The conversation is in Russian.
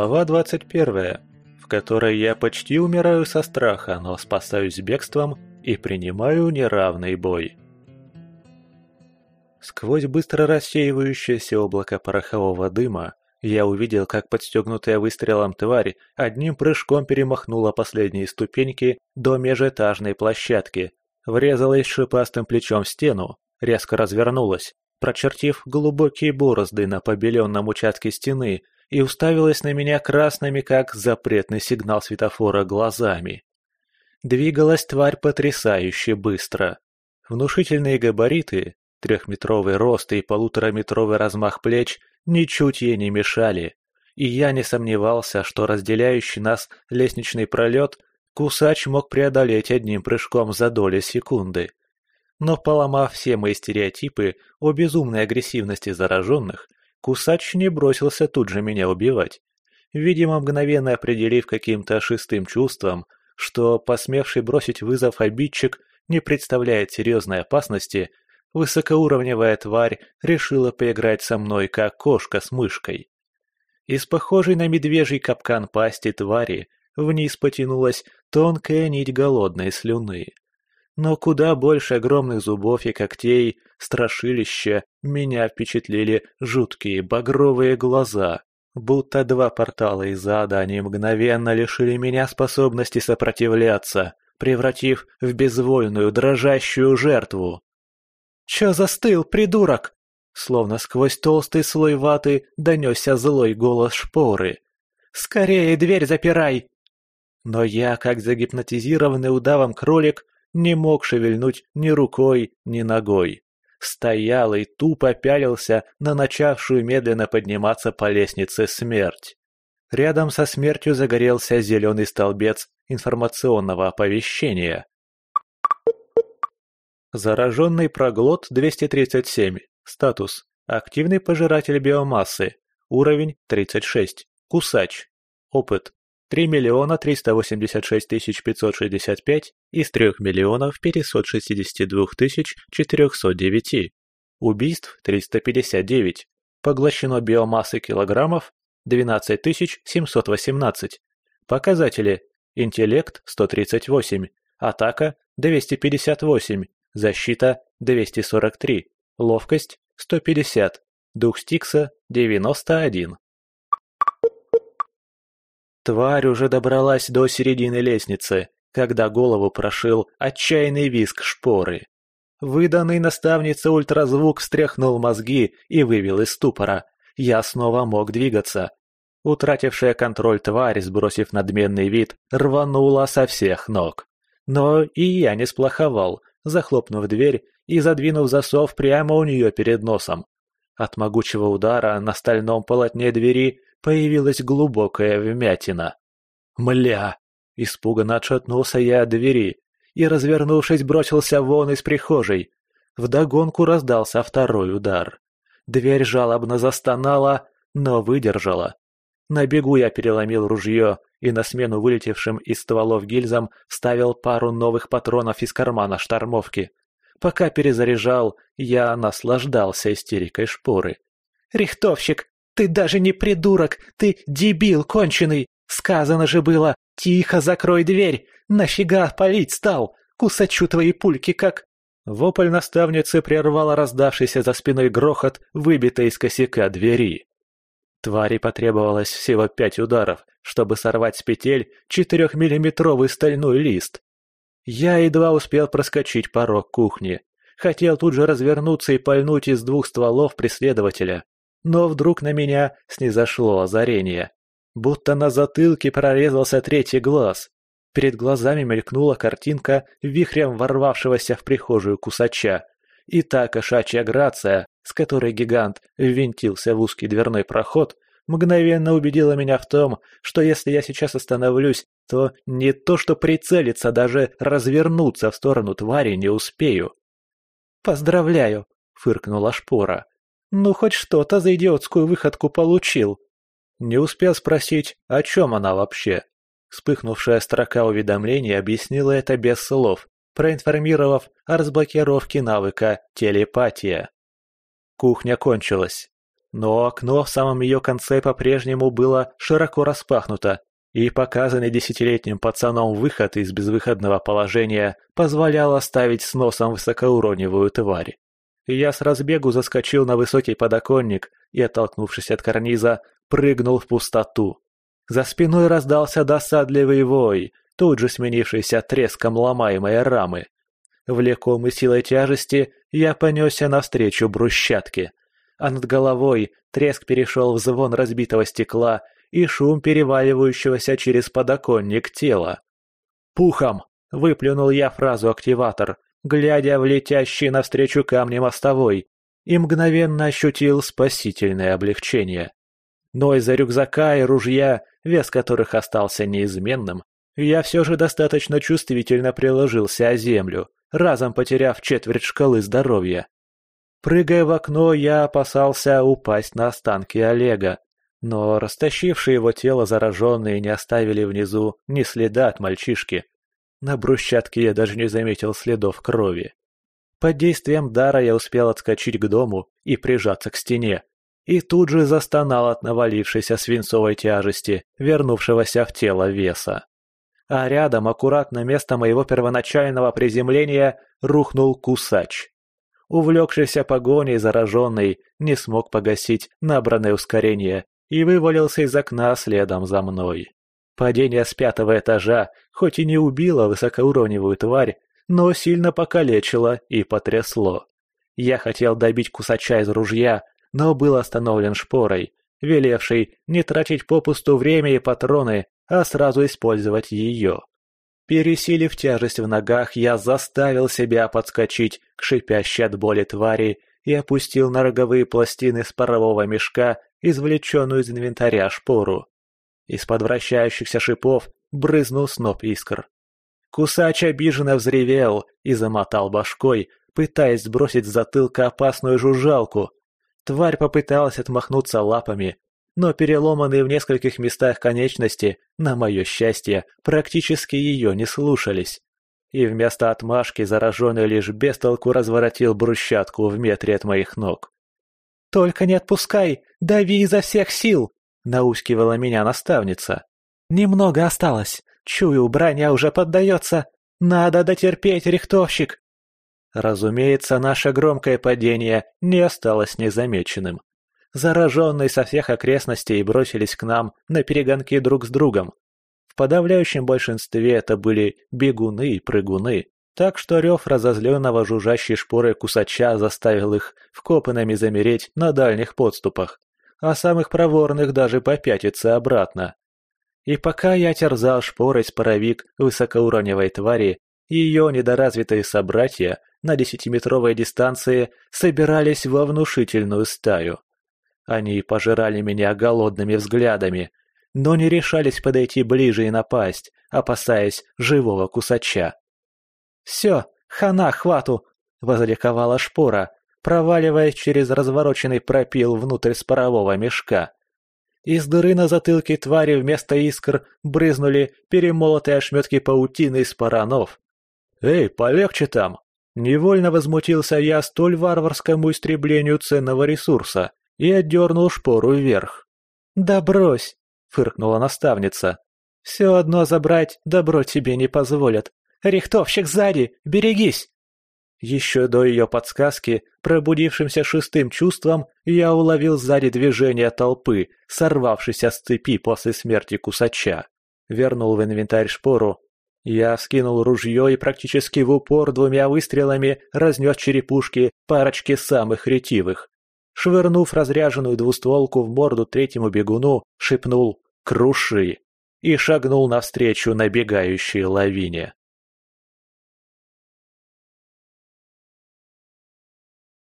Глава 21, в которой я почти умираю со страха, но спасаюсь бегством и принимаю неравный бой. Сквозь быстро рассеивающееся облако порохового дыма я увидел, как подстегнутая выстрелом тварь одним прыжком перемахнула последние ступеньки до межэтажной площадки, врезалась шипастым плечом в стену, резко развернулась, прочертив глубокие борозды на побеленном участке стены и уставилась на меня красными, как запретный сигнал светофора, глазами. Двигалась тварь потрясающе быстро. Внушительные габариты, трехметровый рост и полутораметровый размах плеч ничуть ей не мешали, и я не сомневался, что разделяющий нас лестничный пролет кусач мог преодолеть одним прыжком за доли секунды. Но поломав все мои стереотипы о безумной агрессивности зараженных, Кусач не бросился тут же меня убивать. Видимо, мгновенно определив каким-то шестым чувством, что посмевший бросить вызов обидчик не представляет серьезной опасности, высокоуровневая тварь решила поиграть со мной, как кошка с мышкой. Из похожей на медвежий капкан пасти твари вниз потянулась тонкая нить голодной слюны но куда больше огромных зубов и когтей, страшилища, меня впечатлили жуткие багровые глаза. Будто два портала из ада они мгновенно лишили меня способности сопротивляться, превратив в безвольную дрожащую жертву. «Чё застыл, придурок?» Словно сквозь толстый слой ваты донесся злой голос шпоры. «Скорее дверь запирай!» Но я, как загипнотизированный удавом кролик, не мог шевельнуть ни рукой, ни ногой. Стоял и тупо пялился на начавшую медленно подниматься по лестнице смерть. Рядом со смертью загорелся зеленый столбец информационного оповещения. Зараженный проглот 237. Статус. Активный пожиратель биомассы. Уровень 36. Кусач. Опыт 3 миллиона 386 тысяч 565 из 3 миллионов 562 тысяч 409. Убийств 359. Поглощено биомассы килограммов 12 тысяч 718. Показатели. Интеллект 138. Атака 258. Защита 243. Ловкость 150. Дух Стикса 91. Тварь уже добралась до середины лестницы, когда голову прошил отчаянный визг шпоры. Выданный наставнице ультразвук встряхнул мозги и вывел из ступора. Я снова мог двигаться. Утратившая контроль тварь, сбросив надменный вид, рванула со всех ног. Но и я не сплоховал, захлопнув дверь и задвинув засов прямо у нее перед носом. От могучего удара на стальном полотне двери появилась глубокая вмятина. «Мля!» – испуганно отшатнулся я от двери и, развернувшись, бросился вон из прихожей. Вдогонку раздался второй удар. Дверь жалобно застонала, но выдержала. На бегу я переломил ружье и на смену вылетевшим из стволов гильзам вставил пару новых патронов из кармана штормовки. Пока перезаряжал, я наслаждался истерикой шпоры. «Рихтовщик, ты даже не придурок, ты дебил конченый! Сказано же было, тихо закрой дверь! Нафига палить стал? Кусачу твои пульки как...» Вопль наставницы прервала раздавшийся за спиной грохот, выбитой из косяка двери. Твари потребовалось всего пять ударов, чтобы сорвать с петель четырехмиллиметровый стальной лист. Я едва успел проскочить порог кухни. Хотел тут же развернуться и пальнуть из двух стволов преследователя. Но вдруг на меня снизошло озарение. Будто на затылке прорезался третий глаз. Перед глазами мелькнула картинка вихрем ворвавшегося в прихожую кусача. И та кошачья грация, с которой гигант ввинтился в узкий дверной проход, мгновенно убедила меня в том, что если я сейчас остановлюсь, то не то что прицелиться, даже развернуться в сторону твари не успею. «Поздравляю!» — фыркнула шпора. Ну, хоть что-то за идиотскую выходку получил. Не успел спросить, о чем она вообще. Вспыхнувшая строка уведомлений объяснила это без слов, проинформировав о разблокировке навыка телепатия. Кухня кончилась. Но окно в самом ее конце по-прежнему было широко распахнуто, и показанный десятилетним пацаном выход из безвыходного положения позволял оставить с носом высокоуровневую тварь. Я с разбегу заскочил на высокий подоконник и, оттолкнувшись от карниза, прыгнул в пустоту. За спиной раздался досадливый вой, тут же сменившийся треском ломаемой рамы. Влекомый силой тяжести, я понесся навстречу брусчатке, а над головой треск перешел в звон разбитого стекла и шум переваливающегося через подоконник тела. «Пухом!» — выплюнул я фразу «активатор», глядя в летящий навстречу камни мостовой, и мгновенно ощутил спасительное облегчение. Но из-за рюкзака и ружья, вес которых остался неизменным, я все же достаточно чувствительно приложился о землю, разом потеряв четверть шкалы здоровья. Прыгая в окно, я опасался упасть на останки Олега, но растащившие его тело зараженные не оставили внизу ни следа от мальчишки. На брусчатке я даже не заметил следов крови. Под действием дара я успел отскочить к дому и прижаться к стене, и тут же застонал от навалившейся свинцовой тяжести, вернувшегося в тело веса. А рядом, аккуратно место моего первоначального приземления, рухнул кусач. Увлекшийся погоней зараженный не смог погасить набранное ускорение и вывалился из окна следом за мной. Падение с пятого этажа хоть и не убило высокоуровневую тварь, но сильно покалечило и потрясло. Я хотел добить кусача из ружья, но был остановлен шпорой, велевшей не тратить попусту время и патроны, а сразу использовать ее. Пересилив тяжесть в ногах, я заставил себя подскочить к шипящей от боли твари и опустил на роговые пластины с парового мешка извлеченную из инвентаря шпору. Из-под вращающихся шипов брызнул сноп искр. Кусач обиженно взревел и замотал башкой, пытаясь сбросить с затылка опасную жужжалку. Тварь попыталась отмахнуться лапами, но переломанные в нескольких местах конечности, на мое счастье, практически ее не слушались. И вместо отмашки зараженный лишь бестолку разворотил брусчатку в метре от моих ног. «Только не отпускай! Дави изо всех сил!» — наускивала меня наставница. «Немного осталось. Чую, броня уже поддается. Надо дотерпеть, рихтовщик!» Разумеется, наше громкое падение не осталось незамеченным. Зараженные со всех окрестностей бросились к нам на перегонки друг с другом. В подавляющем большинстве это были бегуны и прыгуны, так что рев разозленного жужжащей шпоры кусача заставил их вкопанными замереть на дальних подступах, а самых проворных даже попятиться обратно. И пока я терзал шпорой споровик высокоуровневой твари, ее недоразвитые собратья на десятиметровой дистанции собирались во внушительную стаю. Они пожирали меня голодными взглядами, но не решались подойти ближе и напасть, опасаясь живого кусача. «Все, хана хвату!» — возликовала шпора, проваливаясь через развороченный пропил внутрь спорового мешка. Из дыры на затылке твари вместо искр брызнули перемолотые ошметки паутины из паранов. «Эй, полегче там!» Невольно возмутился я столь варварскому истреблению ценного ресурса и отдернул шпору вверх. «Да брось!» — фыркнула наставница. «Все одно забрать добро тебе не позволят. Рихтовщик сзади! Берегись!» Еще до ее подсказки, пробудившимся шестым чувством, я уловил сзади движение толпы, сорвавшейся с цепи после смерти кусача. Вернул в инвентарь шпору. Я вскинул ружье и практически в упор двумя выстрелами разнес черепушки парочки самых ретивых. Швырнув разряженную двустволку в морду третьему бегуну, шепнул «Круши!» и шагнул навстречу набегающей лавине.